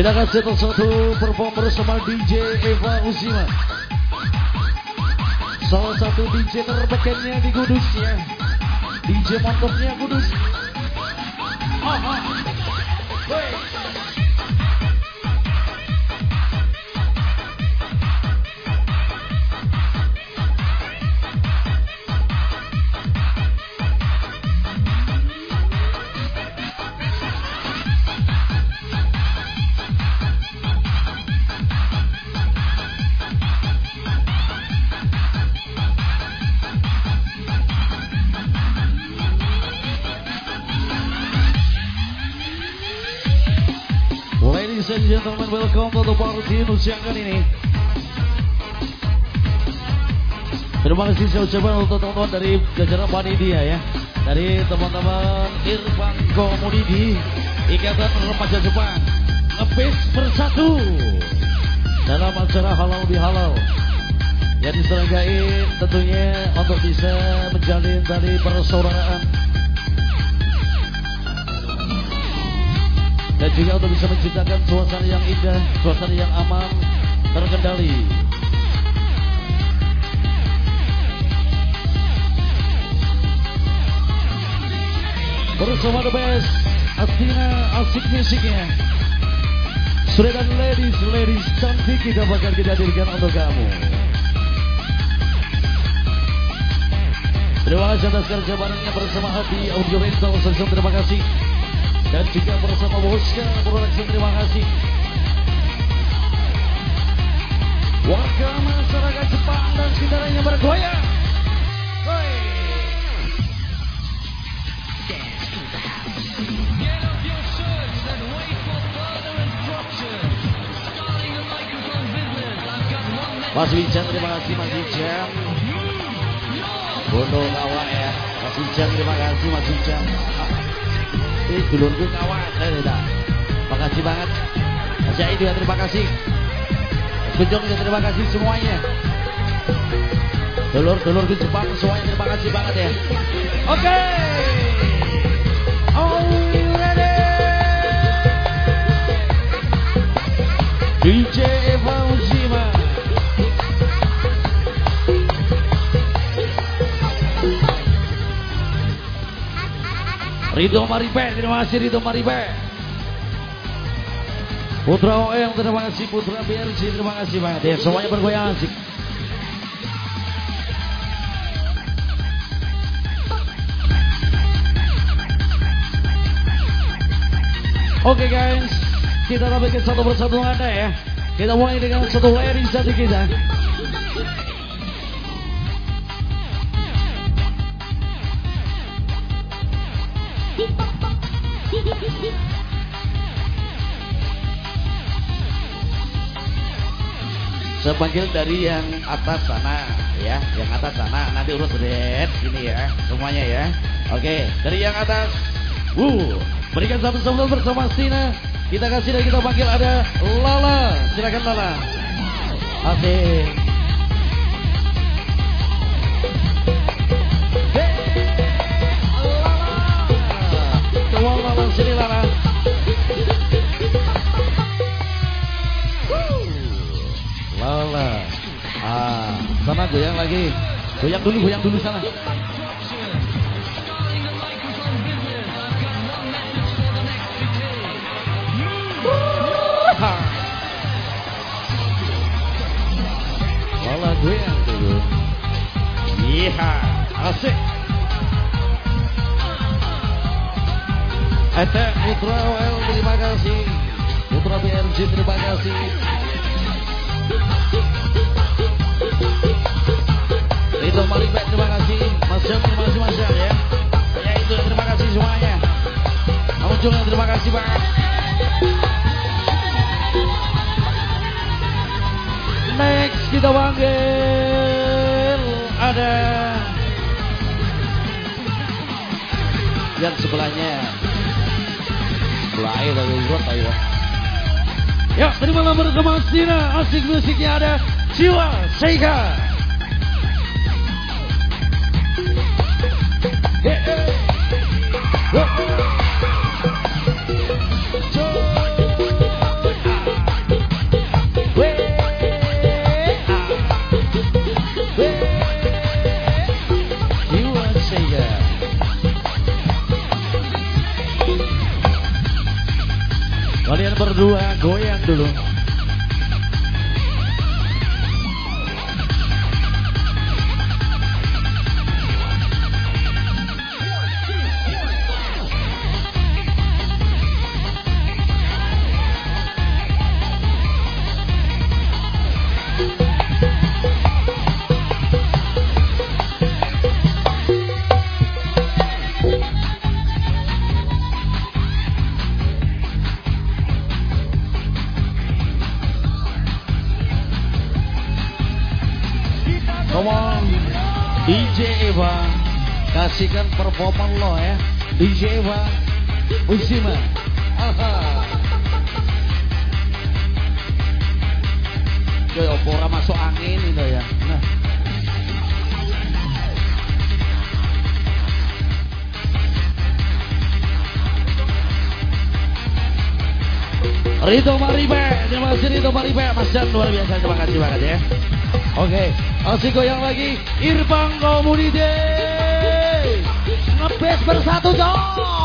Kita kasih satu perform bersama DJ Eva Uzima. Salah satu DJ terbekennya di Kudus ya. DJ mantapnya Kudus. Ah, ah. Ladies the party siang kali ini. Terima kasih saya ucapkan untuk teman-teman dari jajaran panitia ya. Dari teman-teman Irfan Komodidi, Ikatan Remaja Jepang. Ngepis bersatu dalam acara halal bihalal yang diselenggarain tentunya untuk bisa menjalin tali persaudaraan dan juga untuk bisa menciptakan suasana yang indah, suasana yang aman, terkendali. Bersama The Best, Athena asik musiknya. Sudah dan ladies, ladies cantik kita bakal kita hadirkan untuk kamu. Terima kasih atas kerja barengnya bersama Abi Audio Rental. Terima kasih dan juga bersama Boska Production terima kasih. Warga masyarakat Jepang dan sekitarnya bergoyang. Mas Wijan terima kasih Mas Wijan Bono kawan ya. Mas Wijan terima kasih Mas Wijan ini dulurku kawan saya tidak. Makasih banget. Saya juga terima kasih. Kunjung juga terima kasih semuanya. Dulur-dulur di Jepang semuanya terima kasih banget ya. Oke. Okay. oh ready? DJ Ridho Maripe, terima kasih Ridho Maripe. Putra OM, terima kasih Putra BRC, terima kasih banget ya. Semuanya bergoyang asik. Oke okay guys, kita tampilkan satu persatu Anda ya. Kita mulai dengan satu ladies tadi kita. Sepanggil dari yang atas sana ya, yang atas sana nanti urus red ini ya, semuanya ya. Oke, dari yang atas. Uh, berikan satu sambutan bersama Sina. Kita kasih dan kita panggil ada Lala. Silakan Lala. Oke. Goyang lagi. Goyang dulu, goyang dulu sana. Lala goyang dulu. Iya, asik. Ete Putra OL terima kasih. Putra BRJ terima kasih. Juga terima kasih banget Next kita panggil Ada Yang sebelahnya. Sebelah air dari urut ayo. Ya terima kasih Sina Asik musiknya ada Jiwa Seiga DJ Eva Usima Aha Yo opora masuk angin itu ya nah. Rito Maribe, terima kasih Rito Maribe, Mas Jan luar biasa, terima kasih banget ya. Oke, masih goyang lagi Irfan Community. Bersatu dong.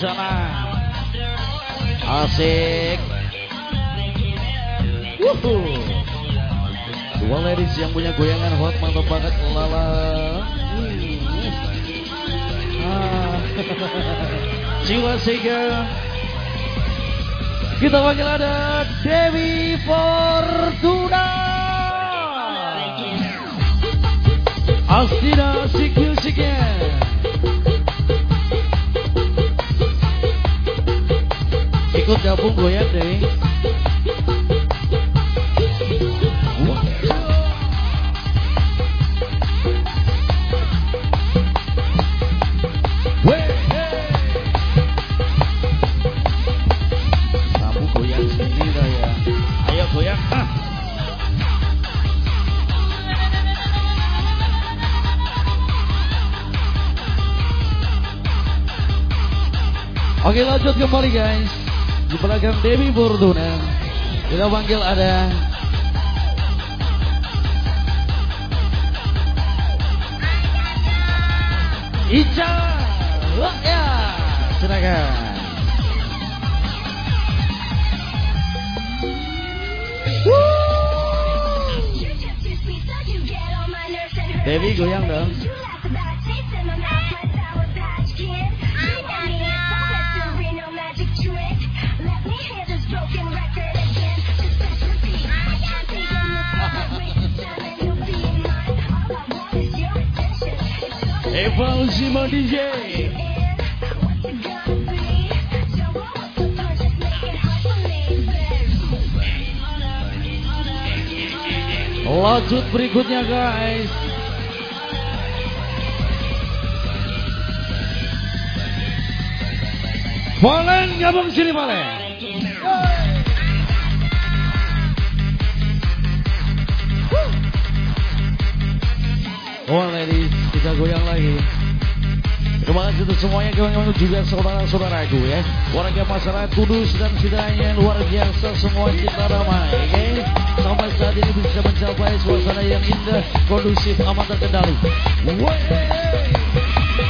Sana. Asik. Dua ladies yang punya goyangan hot mantap banget lala. Ah. Jiwa Sega. Kita panggil ada Dewi Fortuna. Astina Asik Musiknya. Ikut gabung goyang ya. Ayo goyang. Ah. Oke lanjut kembali guys Di belakang Dewi Fortuna. Kita panggil ada Ica Wah ya Silakan Dewi goyang dong DJ Lanjut berikutnya guys. Valen gabung sini Valen. Oh ladies, kita goyang lagi. Terima kasih untuk semuanya kawan-kawan juga saudara-saudaraku ya. Warga masyarakat Kudus dan sekitarnya luar biasa semua kita ramai. Oke, sampai saat ini bisa mencapai suasana yang indah, kondusif, aman terkendali.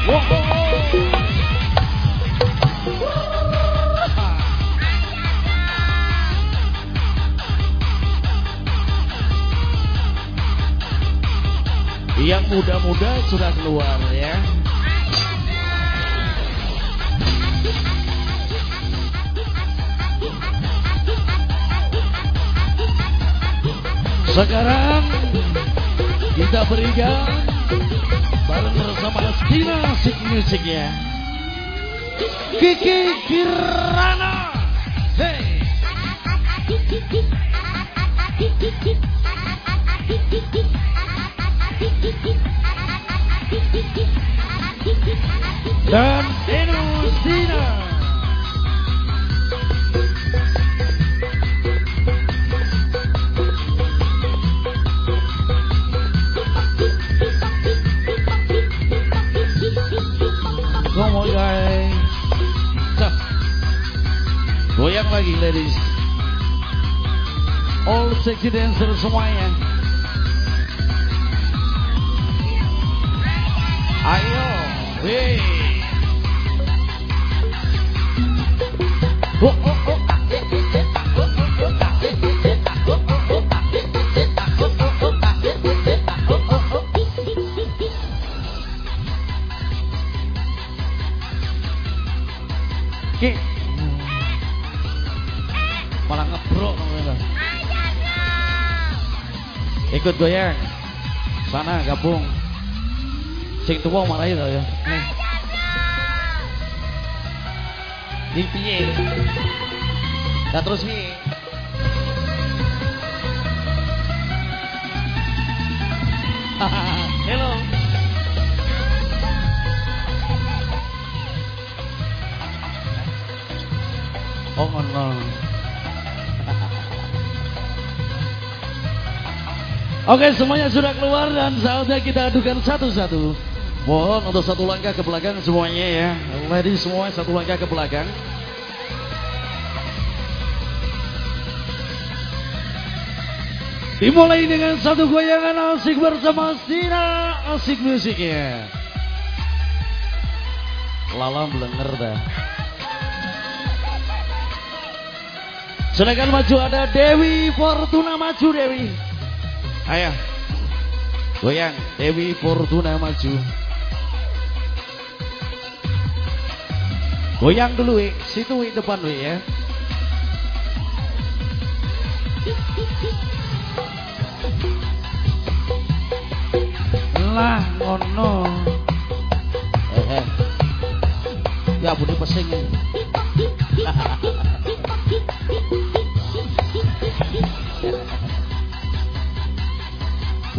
Wow, Yang muda-muda sudah keluar ya. Sekarang kita berikan bareng bersama Stina Sik Music ya. Kiki Kirana. Hey. Ladies. All sexy dancer semuanya. Ayo, wih. Oh, oh, oh. Malah ngebrok namanya. Ikut goyang. Sana gabung. Sing tuwa marahin ya. Nih. Ini piye? Terus piye? Hello. Oh ngono. Oke semuanya sudah keluar dan saatnya kita adukan satu-satu. Mohon untuk satu langkah ke belakang semuanya ya. Ladies semua satu langkah ke belakang. Dimulai dengan satu goyangan asik bersama Sina Asik musiknya. Lala belenger dah. Sedangkan maju ada Dewi Fortuna maju Dewi. Ayo. Goyang Dewi Fortuna maju. Goyang dulu, Wi. Situ Wi depan, Wi ya. Lah ngono. Eh, eh. Ya budi pesing.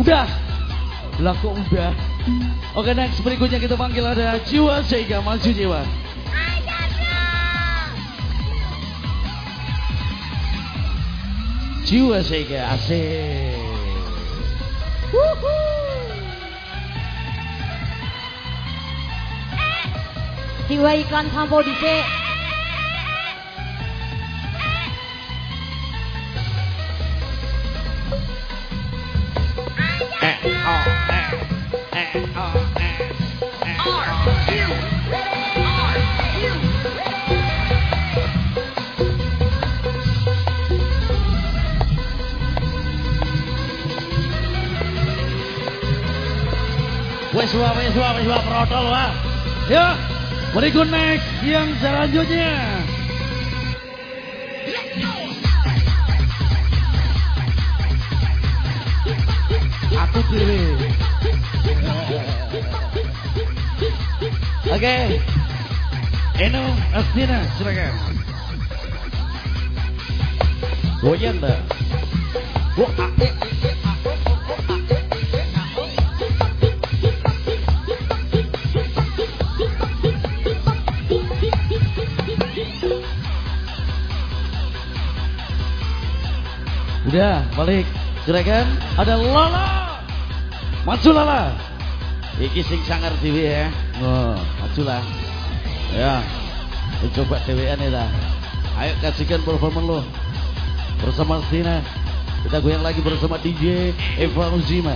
Udah. Lah kok udah? Oke next berikutnya kita panggil ada Jiwa Sega maju Jiwa. Jiwa Sega asik. Jiwa iklan sampo dhisik. Wes wah, wah, wes wah, protol. Ya, berikut next yang selanjutnya. Aku pilih. Oke. Eno Astina, silakan. Goyang dah. Wo, Udah, balik. Gerakan ada Lala. Maju Lala. Iki sing sangar dhewe ya. Oh, majulah. Ya. Coba dhewean ya. Ayo kasihkan performa lo. Bersama Stina. Kita goyang lagi bersama DJ Eva Uzima.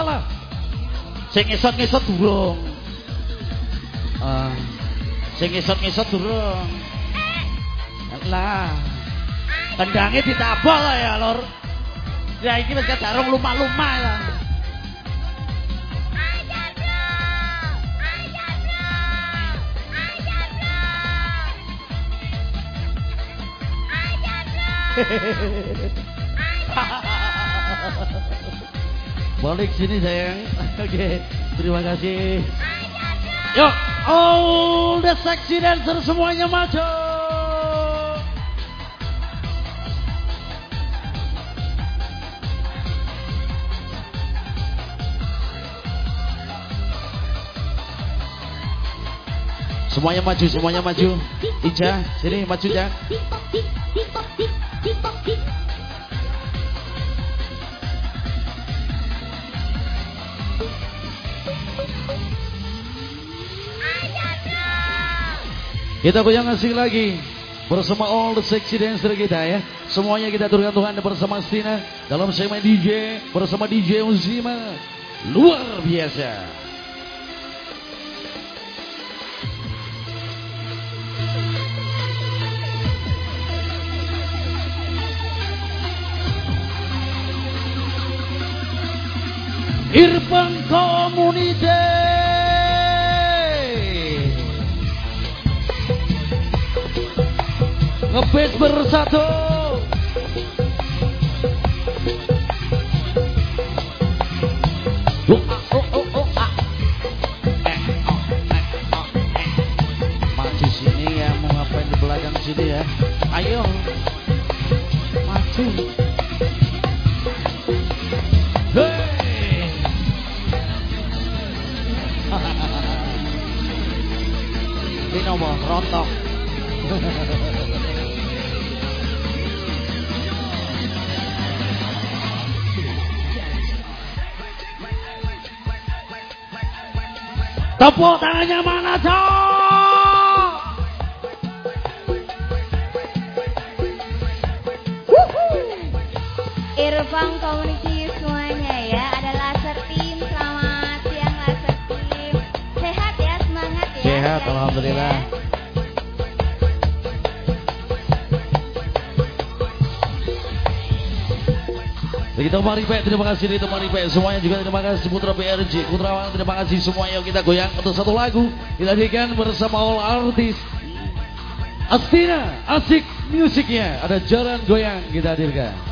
Lala. Sing ngesot-ngesot durung. Ah, sing ngesot-ngesot durung. Lah. Tendangnya ditabok lah ya, Lor. Ya iki wis kadarung lumah-lumah lah. Balik sini sayang. Oke, terima kasih. Yuk, all the sexy dancer semuanya maju. Semuanya maju, semuanya maju. Ija, sini maju ya. Kita goyang asik lagi bersama all the sexy dancer kita ya. Semuanya kita turunkan Tuhan bersama Stina dalam segmen DJ bersama DJ Uzima. Luar biasa. Irfan Komunite. Ngebeat bersatu oh, oh, oh, oh, ah. eh, oh, eh, oh, eh. maju sini ya mau ngapain di belakang sini ya ayo maju Hey! Ini nomor rontok. Tepuk tangannya mana, Cok? Irfan Community semuanya ya. Ada laser team. Selamat siang laser team. Sehat ya, semangat ya. Sehat, alhamdulillah. ya. Mari Pak, terima kasih itu mari Pak. Semuanya juga terima kasih Putra BRJ, Putra terima kasih semuanya kita goyang untuk satu lagu kita hadirkan bersama all artis. Astina, asik musiknya, ada jalan goyang kita hadirkan.